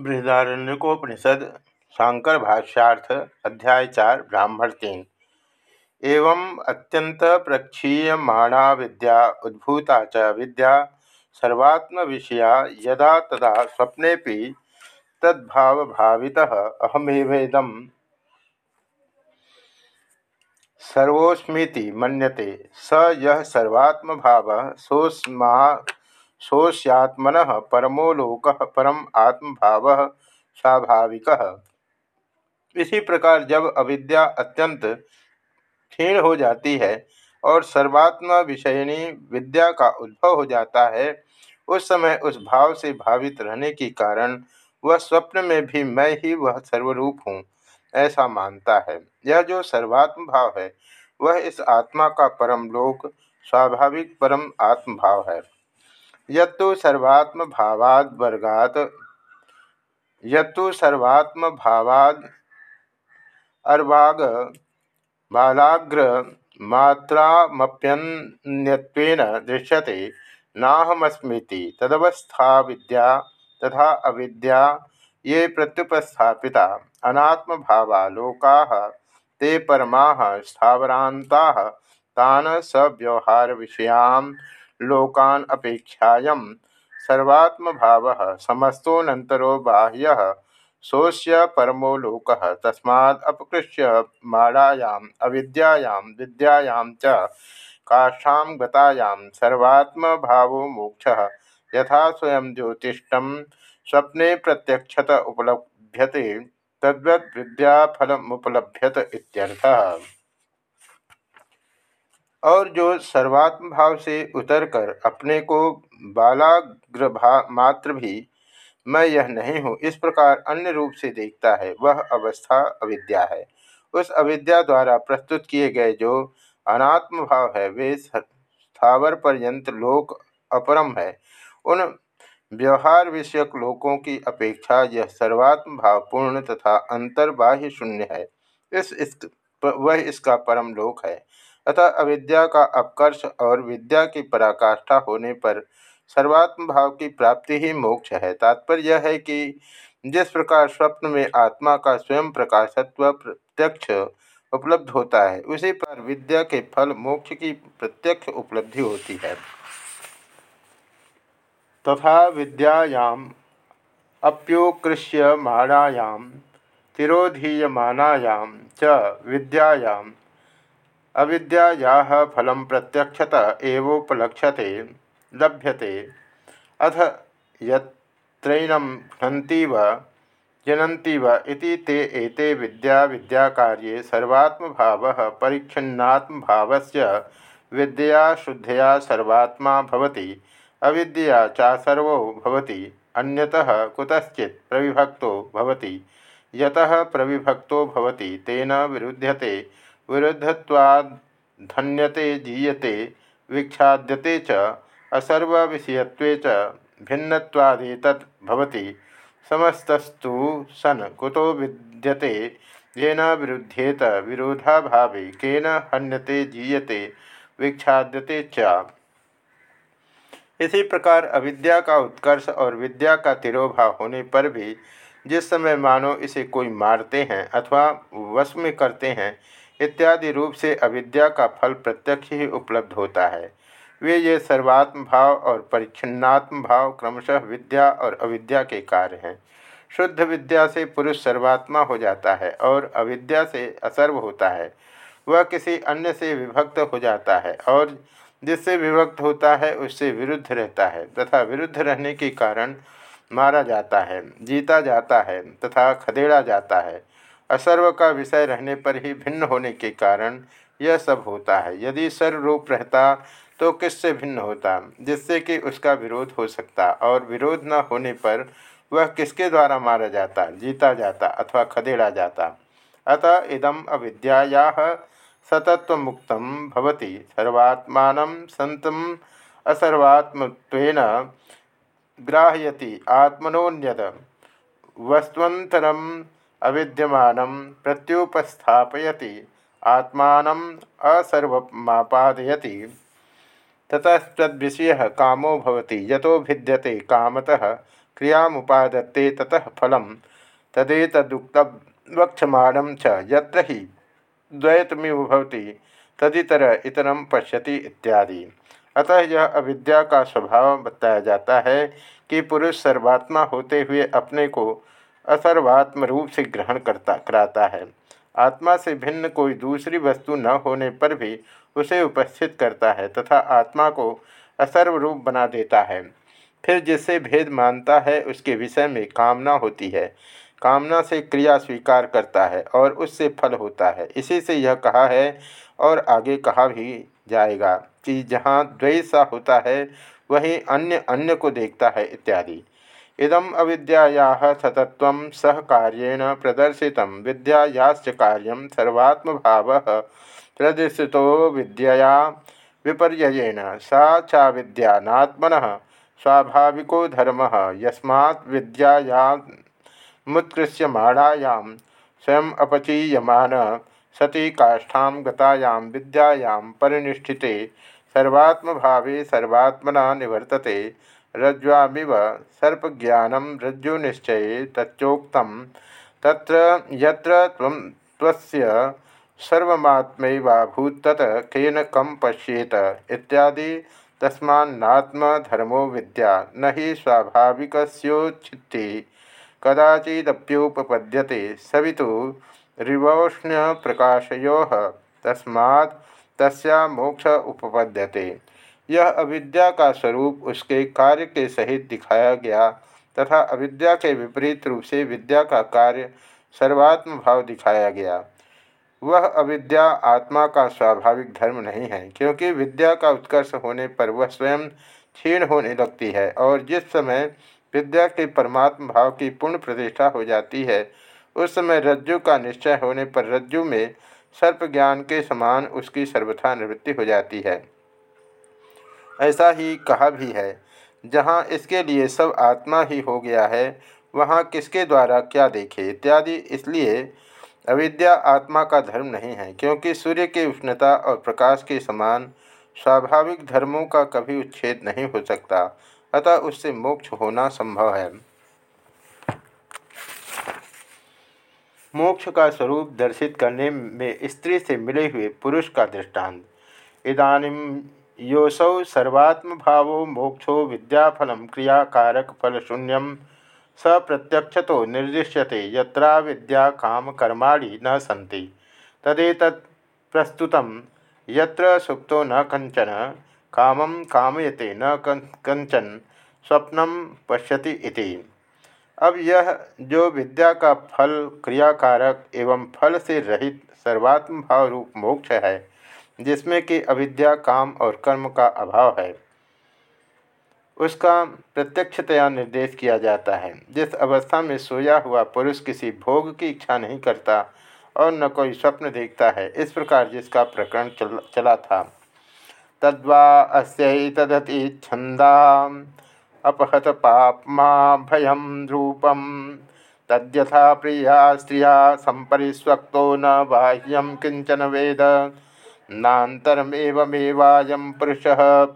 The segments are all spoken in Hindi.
बृहदारण्यकोपनिषद, शांकर भाष्यार्थ, अध्याय चार, ब्राह्मण तीन। एवं अत्यंत प्रक्षीयमाणा विद्या, उद्भूता च विद्या सर्वात्म विषया यदा तदा स्वप्ने तद्भावभावितः अहमेवेदम। सर्वोस्मीति मन्यते। स यह सर्वात्म भाव सोस्मा सोस्यात्मन परमो लोक परम आत्म भाव स्वाभाविक। इसी प्रकार जब अविद्या अत्यंत क्षीण हो जाती है और सर्वात्म विषयनी विद्या का उद्भव हो जाता है, उस समय उस भाव से भावित रहने के कारण वह स्वप्न में भी मैं ही वह सर्वरूप हूँ, ऐसा मानता है। यह जो सर्वात्म भाव है, वह इस आत्मा का परम लोक, स्वाभाविक परम आत्म भाव है। यत्तु सर्वात्म भावाद वर्गात, यत्तु सर्वात्म भावाद अर्वाग बालाग्र मात्रामप्यन्यत्वेन दृश्यते, नाहमस्मृति तदवस्था विद्या तथा अविद्या ये प्रत्युपस्थापिता अनात्म भावा लोका ते परमा स्थावरांता तान सव्यवहार विषयां लोकान अपेक्षायां सर्वात्म भाव समस्तोनंतरो बाह्य सोस्य परमो लोक तस्माद् अपकृष्य माड़ायाम् अविद्यायां, विद्यायां च काष्ठां सर्वात्म भावो मोक्षः। यथा स्वयं ज्योतिषं स्वप्ने प्रत्यक्षत उपलभ्यते तद्वत् विद्याफलमुपलभ्यत इत्यर्थः। और जो सर्वात्म भाव से उतरकर अपने को बालाग्र मात्र भी मैं यह नहीं हूँ इस प्रकार अन्य रूप से देखता है वह अवस्था अविद्या है। उस अविद्या द्वारा प्रस्तुत किए गए जो अनात्म भाव है वे स्थावर पर्यंत लोक अपरम है। उन व्यवहार विषयक लोकों की अपेक्षा यह सर्वात्म भाव पूर्ण तथा अंतर्बाह्य शून्य है। इस, इस वह इसका परम लोक है। अतः अविद्या का अपकर्ष और विद्या की पराकाष्ठा होने पर सर्वात्म भाव की प्राप्ति ही मोक्ष है। तात्पर्य यह है कि जिस प्रकार स्वप्न में आत्मा का स्वयं प्रकाशत्व प्रत्यक्ष उपलब्ध होता है, उसी पर विद्या के फल मोक्ष की प्रत्यक्ष उपलब्धि होती है। तथा विद्यायाम अप्योकृष्यमाणायाम तिरोधीयमानायाम च विद्यायाम अविद्या फल प्रत्यक्षत एवोपलक्ष्यते, लभ्यते। अथ यत्रैनं घ्नन्ति व इति ते एते विद्या विद्याकार्ये सर्वात्मभावः परिच्छिन्नात्मभावस्य विद्या शुद्धया सर्वात्मा भवति, अविद्या चासर्वो भवति, अन्यतः कुतश्चित् प्रविभक्तो भवति। यतः प्रविभक्तो भवति, तेन विरुध्यते। विरुद्धत्वाधन्यते जीयते, विक्षाद्यते च भिन्नत्वादेतत् भवति। समस्तस्तु सन कुतो विद्यते, येन विरुध्येत विरोधाभावे, केन हन्यते, जीयते, विक्षाद्यते च। इसी प्रकार अविद्या का उत्कर्ष और विद्या का तिरोभाव होने पर भी जिस समय मानो इसे कोई मारते हैं अथवा वश में करते हैं इत्यादि रूप से अविद्या का फल प्रत्यक्ष ही उपलब्ध होता है। वे ये सर्वात्म भाव और परिच्छिन्नात्म भाव क्रमशः विद्या और अविद्या के कार्य हैं। शुद्ध विद्या से पुरुष सर्वात्मा हो जाता है और अविद्या से असर्व होता है। वह किसी अन्य से विभक्त हो जाता है और जिससे विभक्त होता है, उससे विरुद्ध रहता है तथा विरुद्ध रहने के कारण मारा जाता है, जीता जाता है तथा खदेड़ा जाता है। असर्व का विषय रहने पर ही भिन्न होने के कारण यह सब होता है। यदि सर्वरूप रहता तो किससे भिन्न होता? जिससे कि उसका विरोध हो सकता और विरोध न होने पर वह किसके द्वारा मारा जाता, जीता जाता अथवा खदेड़ा जाता? अतः इदम अविद्या सतत्व मुक्त भवति। सर्वात्मा संतम असर्वात्म ग्राह्यति आत्मनोन्यद वस्तुअंतरम अविद्यमान प्रत्युपस्थापयति। आत्मा असर्वमापादयति। ततस्तद्विषय कामो भवति। यतो भिद्यते कामतः, क्रियामुपादत्ते ततः फलम। तदेतुक्त वक्षमाण च यत्र तदितर इतरम पश्यति इत्यादि। अतः यह अविद्या का स्वभाव बताया जाता है कि पुरुष सर्वात्मा होते हुए अपने को असर्वात्म रूप से ग्रहण करता कराता है। आत्मा से भिन्न कोई दूसरी वस्तु न होने पर भी उसे उपस्थित करता है तथा आत्मा को असर्व रूप बना देता है। फिर जिससे भेद मानता है, उसके विषय में कामना होती है। कामना से क्रिया स्वीकार करता है और उससे फल होता है। इसी से यह कहा है और आगे कहा भी जाएगा कि जहाँ द्वैसा होता है, वहीं अन्य अन्य को देखता है इत्यादि। इदम अविद्या सतत्व सह कार्येण प्रदर्शित। विद्यायाश्च कार्य सर्वात्म भाव प्रदर्शितो विद्यया विपर्ययेण। सा चा विद्यात्मन स्वाभाविको धर्म। यस्मा विद्याया मुत्कृष्यमाणायां स्वयं अपचीयमान सती काष्ठा गतायां विद्यायां परिनिष्ठिते सर्वात्म भावे सर्वात्मना निवर्तते। रज्ज्वामिव सर्पज्ञानं रज्जुनिश्चये तच्चोक्तं तत्र यत्र त्वं, त्वस्य सर्वमात्मैवाभूत् केन कं पश्येत इत्यादि तस्मान्नात्मधर्मो विद्या न हि स्वाभाविकस्योच्छित्ति कदाचिदप्युपपद्यते सवितु रिवोष्ण्य प्रकाशयो तस्मात् तस्या मोक्ष उपपद्यते। यह अविद्या का स्वरूप उसके कार्य के सहित दिखाया गया तथा अविद्या के विपरीत रूप से विद्या का कार्य सर्वात्म भाव दिखाया गया। वह अविद्या आत्मा का स्वाभाविक धर्म नहीं है, क्योंकि विद्या का उत्कर्ष होने पर वह स्वयं क्षीण होने लगती है और जिस समय विद्या के परमात्म भाव की पूर्ण प्रतिष्ठा हो जाती है, उस समय रज्जु का निश्चय होने पर रज्जु में सर्प ज्ञान के समान उसकी सर्वथा निवृत्ति हो जाती है। ऐसा ही कहा भी है, जहाँ इसके लिए सब आत्मा ही हो गया है, वहाँ किसके द्वारा क्या देखे इत्यादि, इसलिए अविद्या आत्मा का धर्म नहीं है, क्योंकि सूर्य की उष्णता और प्रकाश के समान स्वाभाविक धर्मों का कभी उच्छेद नहीं हो सकता, अतः उससे मोक्ष होना संभव है। मोक्ष का स्वरूप दर्शित करने में स्त्री से मिले हुए पुरुष का दृष्टांत। इदानीम योसौ सर्वात्म भावो मोक्षो विद्याफल क्रियाकारक फल शून्यम स प्रत्यक्ष तो निर्दिश्यते यत्रा विद्या काम कर्माणि न सन्ति। तदेत प्रस्तुत यत्र सुप्तो न कंचन कामं कामयते न कंचन स्वप्न पश्यति इति। अब यह जो विद्या का फल क्रियाकारक एवं फल से रहित सर्वात्म भाव रूप मोक्ष है जिसमें कि अविद्या काम और कर्म का अभाव है उसका प्रत्यक्षतया निर्देश किया जाता है। जिस अवस्था में सोया हुआ पुरुष किसी भोग की इच्छा नहीं करता और न कोई स्वप्न देखता है इस प्रकार जिसका प्रकरण चल, चला था। तद्वा अस्य तदति छंदा अपहत पापमा भयम रूपम तद्यथा प्रिया स्त्रिया संपरिस्वक्तो न बाह्यम किंचन वेद। नातरमेवमेवायम पुरुष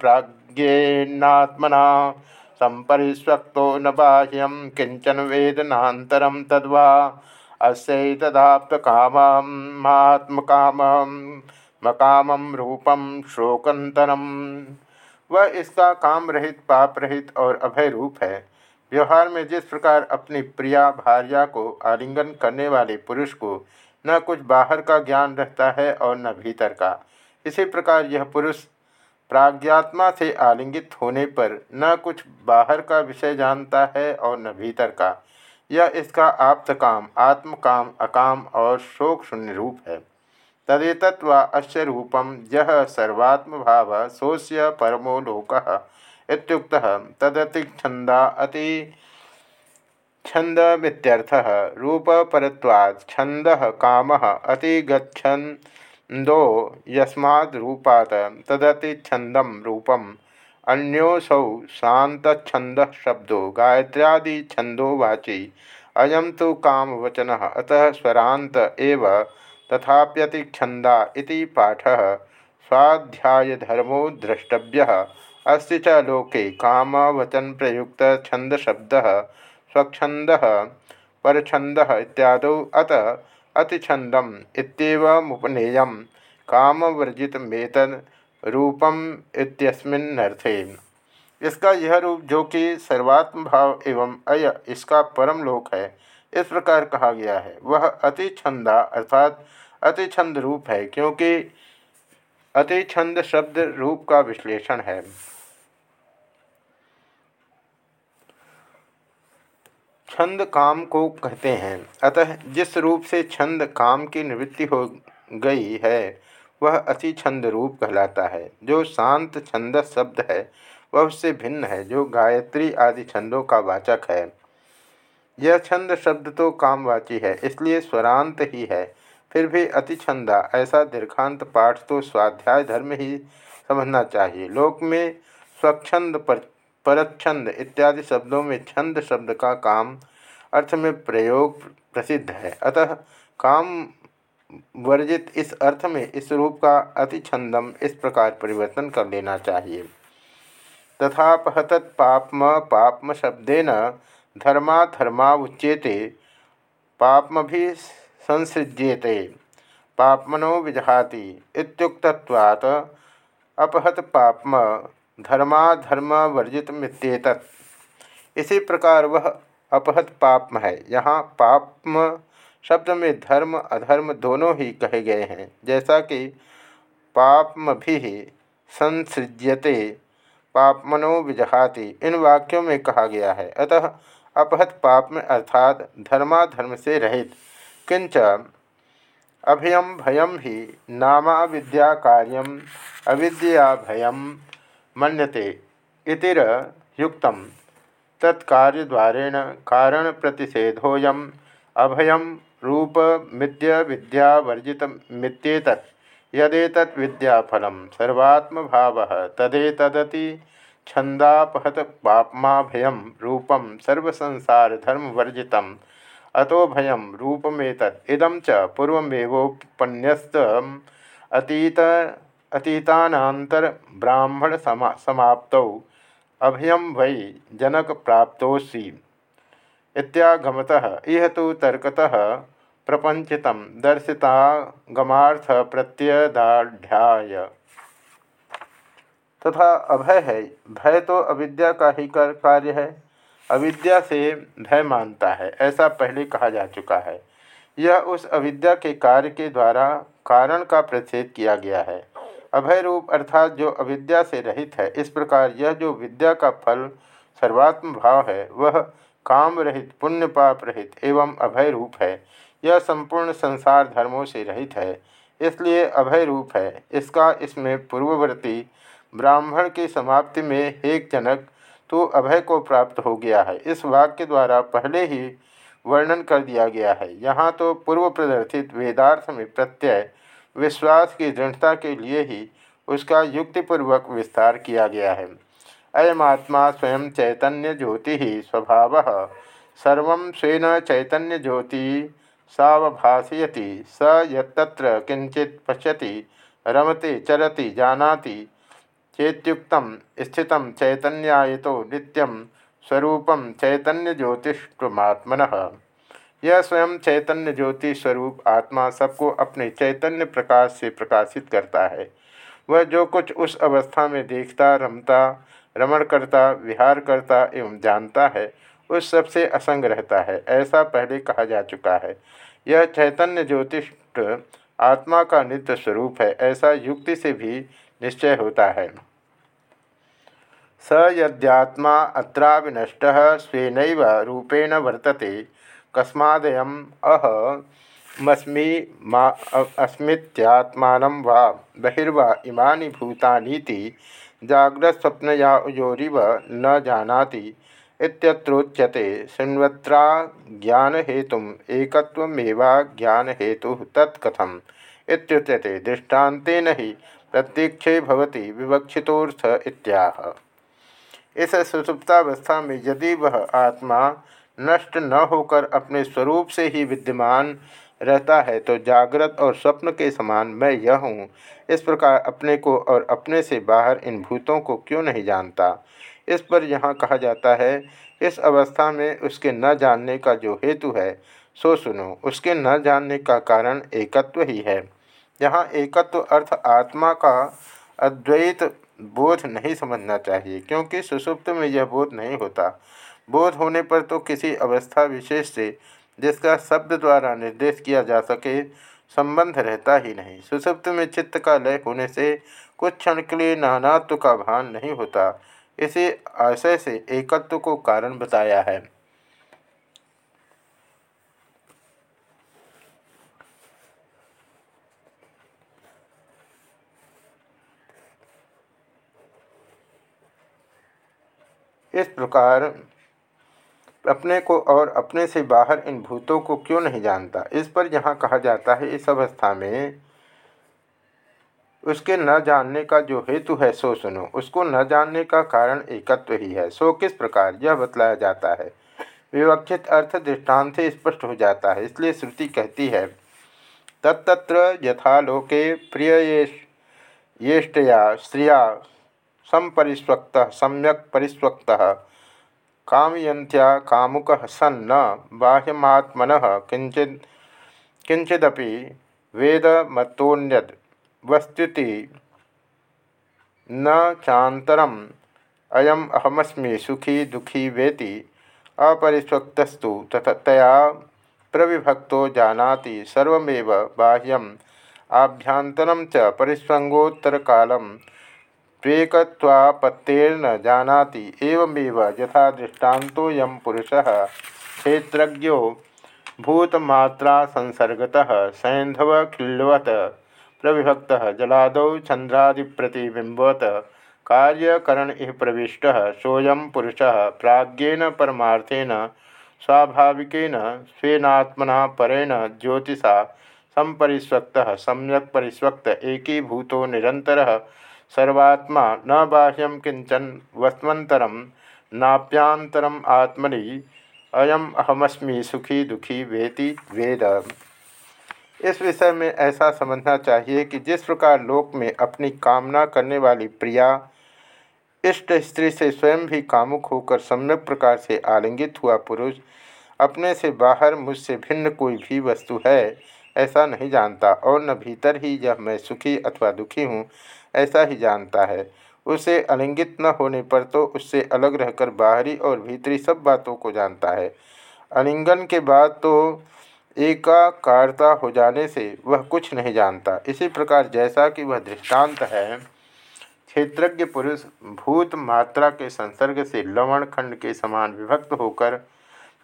प्राज्ञेन्नात्मना संपरिस्वक्तो न बाह्यम किंचन वेद नातरम तद्वा। अस्यैतदाप्तकामात्मकामं मकामं रूपम शोकंतरम वह इसका काम रहित, पाप रहित और अभय रूप है। व्यवहार में जिस प्रकार अपनी प्रिया, भार्या को आलिंगन करने वाले पुरुष को न कुछ बाहर का ज्ञान रहता है और न भीतर का, इसी प्रकार यह पुरुष प्राज्ञात्मा से आलिंगित होने पर न कुछ बाहर का विषय जानता है और न भीतर का। यह इसका आप्त काम आत्मकाम, अकाम और शोक शून्य रूप है। तदेतत्वा अस्य रूपम यह सर्वात्म भाव सोस्य परमो लोक इत्युक्त तदतिछंदा अति छंदमित्यर्थः रूपपरत्वात् छंद काम अतिगछंदो यस्माद् रूपात् तदतिछंदम रूपम अन्योसौ शांतछंद शब्दो गायत्र्यादि छंदो वाची अयम तो कामवचन। अतः स्वरांत एव तथाप्यतिछंदा पाठ। स्वाध्यायधर्मो द्रष्टव्य। अस्ति लोके कामवचन प्रयुक्त छंद शब्द स्वच्छंद परछंद इत्यादि अत अतिछंदम इतमुपनेय कामवर्जितमेतन रूपम इत्यस्मिन्नर्थे। इसका यह रूप जो कि सर्वात्म भाव एवं अय इसका परम लोक है। इस प्रकार कहा गया है। वह अति छंदा अर्थात अति छंद रूप है, क्योंकि अति छंद शब्द रूप का विश्लेषण है। छंद काम को कहते हैं। अतः जिस रूप से छंद काम की निवृत्ति हो गई है, वह अति छंद रूप कहलाता है। जो शांत छंद शब्द है, वह उससे भिन्न है। जो गायत्री आदि छंदों का वाचक है। यह छंद शब्द तो कामवाची है, इसलिए स्वरांत ही है। फिर भी अति छंदा, ऐसा दीर्घांत पाठ तो स्वाध्याय धर्म ही समझना चाहिए। लोक में स्वच्छंद, पर, परच्छंद इत्यादि शब्दों में छंद शब्द का काम अर्थ में प्रयोग प्रसिद्ध है। अतः काम वर्जित इस अर्थ में इस रूप का अति छंदम इस प्रकार परिवर्तन कर लेना चाहिए। तथा पहतत् पापम पापम शब्देन धर्मा धर्मा पापम भी संसृज्येते, पापमनो विजहाति इत्युक्तत्वात् अपहत पापम मित्येत इसी प्रकार वह अपहत पापम है। यहाँ पापम शब्द में धर्म, अधर्म दोनों ही कहे गए हैं। जैसा कि पापम भी संसृज्यते, पापमनो विजहाति, इन वाक्यों में कहा गया है। अतः अपहत पाप में अर्थात धर्माधर्म से रहित। किंच अभयम भयम ही नामा विद्या कार्यम अविद्या भयम मनते इतिर युक्त तत्कार्यद्वारेण कारण प्रतिषेधोयम अभयम रूप मिथ्य विद्या वर्जित मित्येत यदेत विद्याफल सर्वात्म भाव तदेतदति छंदापहत पापमा भयम रूपम सर्वसंसार धर्म वर्जित अतो भयम रूपमेत इदम च पूर्वमेवोपन्यस्त अतीत अतीतानातर ब्राह्मण समा समाप्त। अभयम वै जनक प्राप्तोसी इत्यागमतः इह तो तर्कतः प्रपंचित दर्शितागमार्थ प्रत्ययदाढ़ तथा अभय है। भय तो अविद्या का ही कर कार्य है। अविद्या से भय मानता है, ऐसा पहले कहा जा चुका है। यह उस अविद्या के कार्य के द्वारा कारण का प्रतिषेध किया गया है। अभय रूप अर्थात जो अविद्या से रहित है, इस प्रकार यह जो विद्या का फल सर्वात्म भाव है, वह काम रहित, पुण्य पाप रहित एवं अभय रूप है। यह संपूर्ण संसार धर्मों से रहित है, इसलिए अभय रूप है। इसका इसमें पूर्ववर्ती ब्राह्मण की समाप्ति में एक जनक तो अभय को प्राप्त हो गया है। इस वाक्य द्वारा पहले ही वर्णन कर दिया गया है। यहाँ तो पूर्व प्रदर्शित वेदार्थ में प्रत्यय विश्वास की दृढ़ता के लिए ही उसका युक्तिपूर्वक विस्तार किया गया है। अयमात्मा स्वयं चैतन्य ज्योति ही स्वभाव, सर्व स्वेन चैतन्य ज्योति सवभाषयति स यत्र किंचित पश्यति, रमते चरति जानाति चेत्युक्त स्थित चैतन्यायतो नित्यम स्वरूप चैतन्य ज्योतिष्मात्मन यह स्वयं चैतन्य ज्योति स्वरूप आत्मा सबको अपने चैतन्य प्रकाश से प्रकाशित करता है। वह जो कुछ उस अवस्था में देखता, रमता, रमण करता, विहार करता एवं जानता है, उस सबसे असंग रहता है, ऐसा पहले कहा जा चुका है। यह चैतन्य ज्योतिष आत्मा का नित्य स्वरूप है, ऐसा युक्ति से भी निश्चय होता है। स यद्यात्मा अत्रा विनष्ट स्वेन रूपेण वर्तते। कस्मादयम अहमस्मी अस्मित्यात्मान वा बहिर्वा इमानि भूतानीति जाग्रत्स्वप्नयायोरिव न जानाति इत्यत्रोच्यते। शृण्वत्रा ज्ञानहेतुम् एकत्वमेवा ज्ञानहेतुः तत्कथम् इत्युच्यते। दृष्टान्तेन ही प्रत्यक्षे भवति विवक्षितोर्थ इत्याह। इस सुसुप्तावस्था में यदि वह आत्मा नष्ट न होकर अपने स्वरूप से ही विद्यमान रहता है तो जागृत और स्वप्न के समान मैं यह हूँ। इस प्रकार अपने को और अपने से बाहर इन भूतों को क्यों नहीं जानता? इस पर यहाँ कहा जाता है, इस अवस्था में उसके न जानने का जो हेतु है, सो सुनो, उसके न जानने का कारण एकत्व ही है। यहाँ एकत्व अर्थ आत्मा का अद्वैत बोध नहीं समझना चाहिए, क्योंकि सुसुप्त में यह बोध नहीं होता। बोध होने पर तो किसी अवस्था विशेष से, जिसका शब्द द्वारा निर्देश किया जा सके, संबंध रहता ही नहीं। सुसुप्त में चित्त का लय होने से कुछ क्षण के लिए नानात्व का भान नहीं होता। इसे आशय से एकत्व को कारण बताया है इस प्रकार अपने को और अपने से बाहर इन भूतों को क्यों नहीं जानता? इस पर यहाँ कहा जाता है, इस अवस्था में उसके न जानने का जो हेतु है, सो सुनो। उसको न जानने का कारण एकत्व ही है। सो किस प्रकार? यह बतलाया जाता है। विवक्षित अर्थ दृष्टांत स्पष्ट हो जाता है। इसलिए श्रुति कहती है तत्त्र यथालोके प्रिय येष्टया, स्त्रिया, संपरिस्वक्त, सम्यक परिस्वक्त। कामयंत्या कामुक सन्न बाह्यमात्मन किंचिद किंचिदपि वेद मत्तोन्यद वस्तुति न चातरम अयम अहमस्मी सुखी दुखी वेति अपरिस्वक्तस्तु तया प्रविभक्तो जानाति सर्वमेव बाह्यम। आभ्यंतरम च परिस्वंगोत्तर कालम त्वेकत्वापत्तेर्न जानाति एवमेव यथा दृष्टान्तोऽयं पुरुषः। क्षेत्रज्ञो भूतमात्रा संसर्गतः सैन्धवखिल्वत् प्रविभक्तः जलादौ चन्द्रादिप्रतिबिम्बवत् कार्यकरण इह प्रविष्ट सोऽयं पुरुषः, प्राज्ञेन परमार्थेन, स्वाभाविकेन, स्वेनात्मना परेण ज्योतिषा। संपरिस्वक्तः, सम्यक् परिस्वक्त, एकीभूतो निरन्तरः सर्वात्मा न बाह्यम किंचन वस्वंतरम नाप्यांतरम आत्मनि अयम अहमस्मी सुखी दुखी वेति वेद। इस विषय में ऐसा समझना चाहिए कि जिस प्रकार लोक में अपनी कामना करने वाली प्रिया इष्ट स्त्री से स्वयं भी कामुक होकर सम्यक प्रकार से आलिंगित हुआ पुरुष, अपने से बाहर मुझसे भिन्न कोई भी वस्तु है, ऐसा नहीं जानता और न भीतर ही यह मैं सुखी अथवा दुखी हूँ ऐसा ही जानता है। उसे अलिंगित न होने पर तो उससे अलग रहकर बाहरी और भीतरी सब बातों को जानता है। अलिंगन के बाद तो एकाकारता हो जाने से वह कुछ नहीं जानता। इसी प्रकार जैसा कि वह दृष्टांत है, क्षेत्रज्ञ पुरुष भूत मात्रा के संसर्ग से लवण खंड के समान विभक्त होकर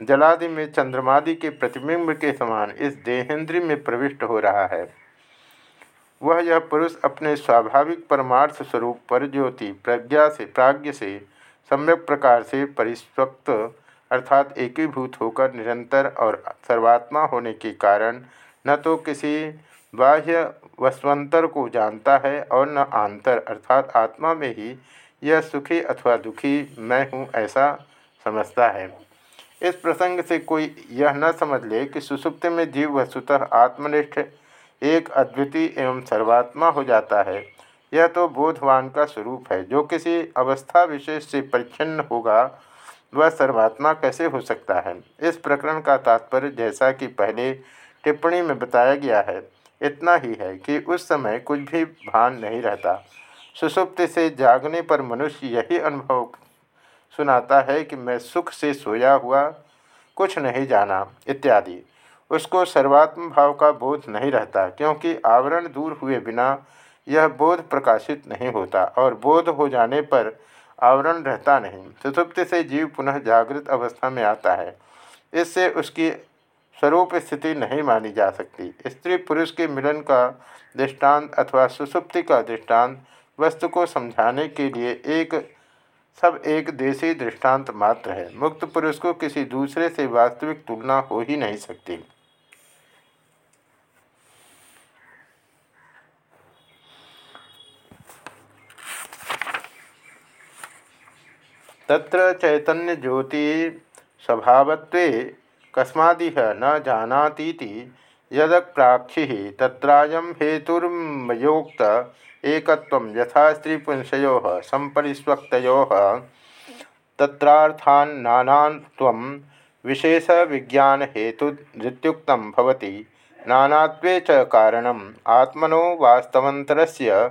जलादि में चंद्रमादि के प्रतिबिंब के समान इस देहेंद्री में प्रविष्ट हो रहा है। वह यह पुरुष अपने स्वाभाविक परमार्थ स्वरूप पर ज्योति, प्रज्ञा से, प्राज्ञ से, सम्यक प्रकार से परिस्वक्त अर्थात एकीभूत होकर निरंतर और सर्वात्मा होने के कारण न तो किसी बाह्य वस्वंतर को जानता है और न आंतर, अर्थात आत्मा में ही यह सुखी अथवा दुखी मैं हूँ ऐसा समझता है। इस प्रसंग से कोई यह न समझ ले कि सुसुप्त में जीव वस्तुतः आत्मनिष्ठ एक अद्वितीय एवं सर्वात्मा हो जाता है। यह तो बोधवान का स्वरूप है। जो किसी अवस्था विशेष से परिच्छिन्न होगा, वह सर्वात्मा कैसे हो सकता है? इस प्रकरण का तात्पर्य जैसा कि पहले टिप्पणी में बताया गया है, इतना ही है कि उस समय कुछ भी भान नहीं रहता। सुसुप्त से जागने पर मनुष्य यही अनुभव सुनाता है कि मैं सुख से सोया हुआ, कुछ नहीं जाना, इत्यादि। उसको सर्वात्म भाव का बोध नहीं रहता, क्योंकि आवरण दूर हुए बिना यह बोध प्रकाशित नहीं होता और बोध हो जाने पर आवरण रहता नहीं। सुसुप्ति से जीव पुनः जागृत अवस्था में आता है। इससे उसकी स्वरूप स्थिति नहीं मानी जा सकती। स्त्री पुरुष के मिलन का दृष्टांत अथवा सुसुप्ति का दृष्टांत वस्तु को समझाने के लिए एक, सब एक देशी दृष्टांत मात्र है। मुक्त पुरुष को किसी दूसरे से वास्तविक तुलना हो ही नहीं सकती। तत्र चैतन्य ज्योति स्वभावत्वे कस्मादिह न जानातीति यदप्राक्षि तत्रायं हेतुर्मयोक्त एक यथा तत्रार्थान् विशेष विज्ञान हेतुरुक्त नानात्वे च कारणम् आत्मनो वास्तवन्तरस्य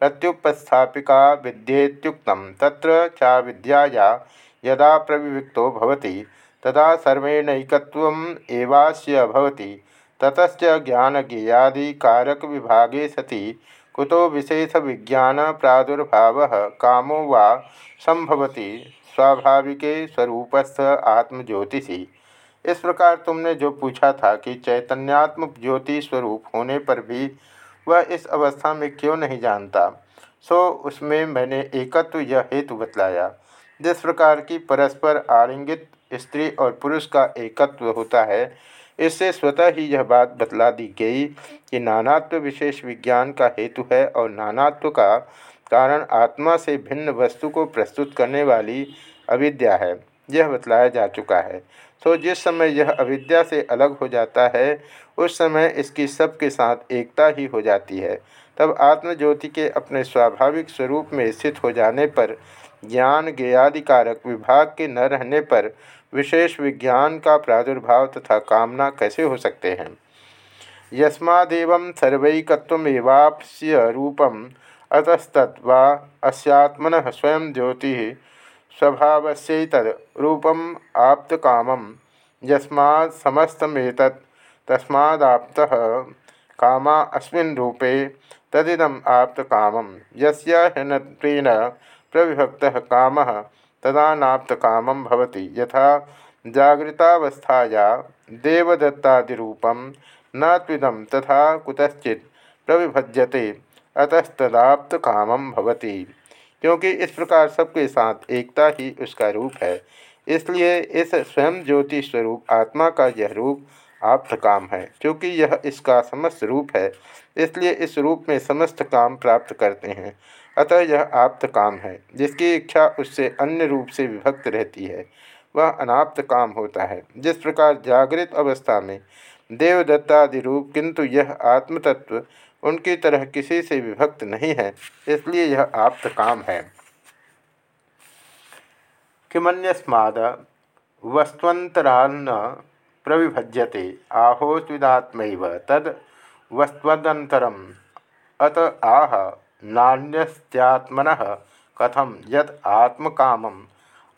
प्रत्युपस्थापिका विद्येत्युक्तं तत्र चा विद्याया यदा प्रविविक्तो भवति, तदा सर्वेणैकत्वम् एवास्य भवति। ततश्च ज्ञानज्ञेयादिकारकविभागे सति। कुतो विशेष विज्ञान प्रादुर्भाव कामो वा संभवती स्वाभाविके स्वरूपस्थ आत्मज्योतिषी। इस प्रकार तुमने जो पूछा था कि चैतन्यात्म ज्योति स्वरूप होने पर भी वह इस अवस्था में क्यों नहीं जानता? सो उसमें मैंने एकत्व यह हेतु बतलाया। जिस प्रकार की परस्पर आलिंगित स्त्री और पुरुष का एकत्व होता है, इससे स्वतः ही यह बात बतला दी गई कि नानात्व विशेष विज्ञान का हेतु है और नानात्व का कारण आत्मा से भिन्न वस्तु को प्रस्तुत करने वाली अविद्या है। यह बतलाया जा चुका है। तो जिस समय यह अविद्या से अलग हो जाता है, उस समय इसकी सबके साथ एकता ही हो जाती है। तब आत्मज्योति के अपने स्वाभाविक स्वरूप में स्थित हो जाने पर, ज्ञान ज्ञादिकारक विभाग के न रहने पर विशेष विज्ञान का प्रादुर्भाव तथा कामना कैसे हो सकते हैं? यस्मादेव सर्वैकत्वमेवाप्स्य रूपम अतस्तत्वा अस्यात्मन स्वयं ज्योति स्वभावस्यैतद रूपम आप्त कामम यस्मात् समस्तमेतत् तस्मादाप्तः कामा अस्मिन् रूपे तदिदम आप्त कामम यस्य हिनत्वेन प्रविभक्तः कामः तदा नाप्त कामम भवति यथा जागृतावस्थाया देवदत्तादिरूपम न त्विदम तथा कुतश्चित प्रविभज्यते अतस्तदाप्त कामम भवति क्योंकि इस प्रकार सबके साथ एकता ही उसका रूप है। इसलिए इस स्वयं ज्योति स्वरूप, आत्मा का यह रूप आप्त काम है, क्योंकि यह इसका समस्त रूप है। इसलिए इस रूप में समस्त काम प्राप्त करते हैं। अतः यह आप्त काम है, जिसकी इच्छा उससे अन्य रूप से विभक्त रहती है। वह अनाप्त काम होता है। जिस प्रकार जागृत अवस्था में देवदत्तादि रूप, किंतु यह आत्मतत्व उनकी तरह किसी से विभक्त नहीं है, इसलिए यह आप्त काम है। किमन्यस्माद वस्त्वन्तरान्न प्रविभज्यते आहोस्विदात्म तद वस्त्वदंतरम अत आह नान्यस्त्यात्मन कथम यद आत्मकाम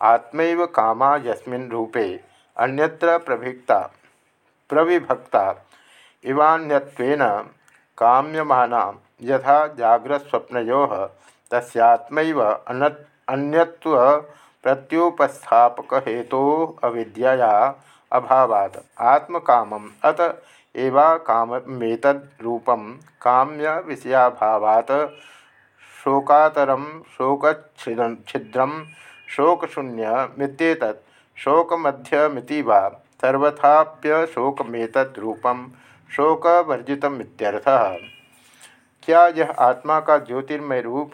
आत्मैव कामा यस्मिन् रूपे, अन्यत्र प्रभिक्ता, प्रविभक्ता, इवान्यत्वेन काम्यमाना यथा जाग्रस्वप्नयोः तस्यात्मैव अन्यत्व प्रत्युपस्थापक हेतो अविद्यया अभावात्। आत्मकामम् अत एवा कामेतद्रूपं काम्य विषयाभावात् शोकातरम शोकछिद्रम शोकशून्य मित्येतत् शोकमध्यमिति वा सर्वथाप्यशोकमेतद्रूपम शोकवर्जितमित्यर्थः। क्या यह आत्मा का ज्योतिर्मय रूप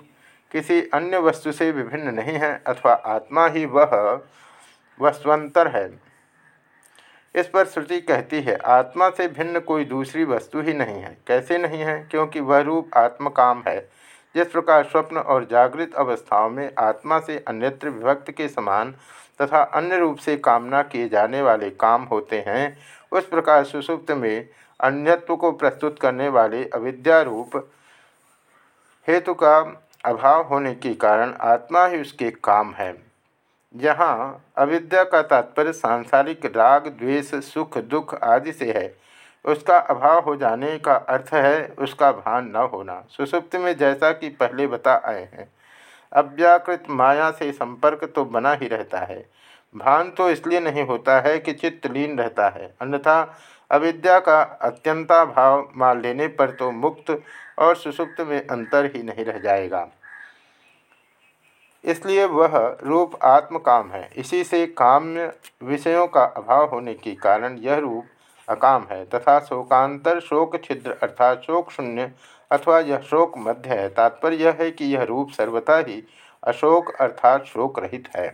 किसी अन्य वस्तु से विभिन्न नहीं है अथवा आत्मा ही वह वस्वंतर है? इस पर श्रुति कहती है, आत्मा से भिन्न कोई दूसरी वस्तु ही नहीं है। कैसे नहीं है? क्योंकि वह रूप आत्मकाम है। जिस प्रकार स्वप्न और जागृत अवस्थाओं में आत्मा से अन्यत्र विभक्त के समान तथा अन्य रूप से कामना किए जाने वाले काम होते हैं, उस प्रकार सुसुप्त में अन्यत्व को प्रस्तुत करने वाले अविद्या रूप हेतु का अभाव होने के कारण आत्मा ही उसके काम है। यहाँ अविद्या का तात्पर्य सांसारिक राग, द्वेष, सुख, दुख आदि से है। उसका अभाव हो जाने का अर्थ है उसका भान न होना। सुसुप्त में जैसा कि पहले बता आए हैं, अव्याकृत माया से संपर्क तो बना ही रहता है। भान तो इसलिए नहीं होता है कि चित्त लीन रहता है। अन्यथा अविद्या का अत्यंता भाव मान लेने पर तो मुक्त और सुसुप्त में अंतर ही नहीं रह जाएगा। इसलिए वह रूप आत्म काम है। इसी से काम्य विषयों का अभाव होने के कारण यह रूप अकाम है तथा शोकांतर शोक छिद्र अर्थात शोक शून्य अथवा यह शोक मध्य है। तात्पर्य यह है कि यह रूप सर्वथा ही अशोक अर्थात शोक रहित है।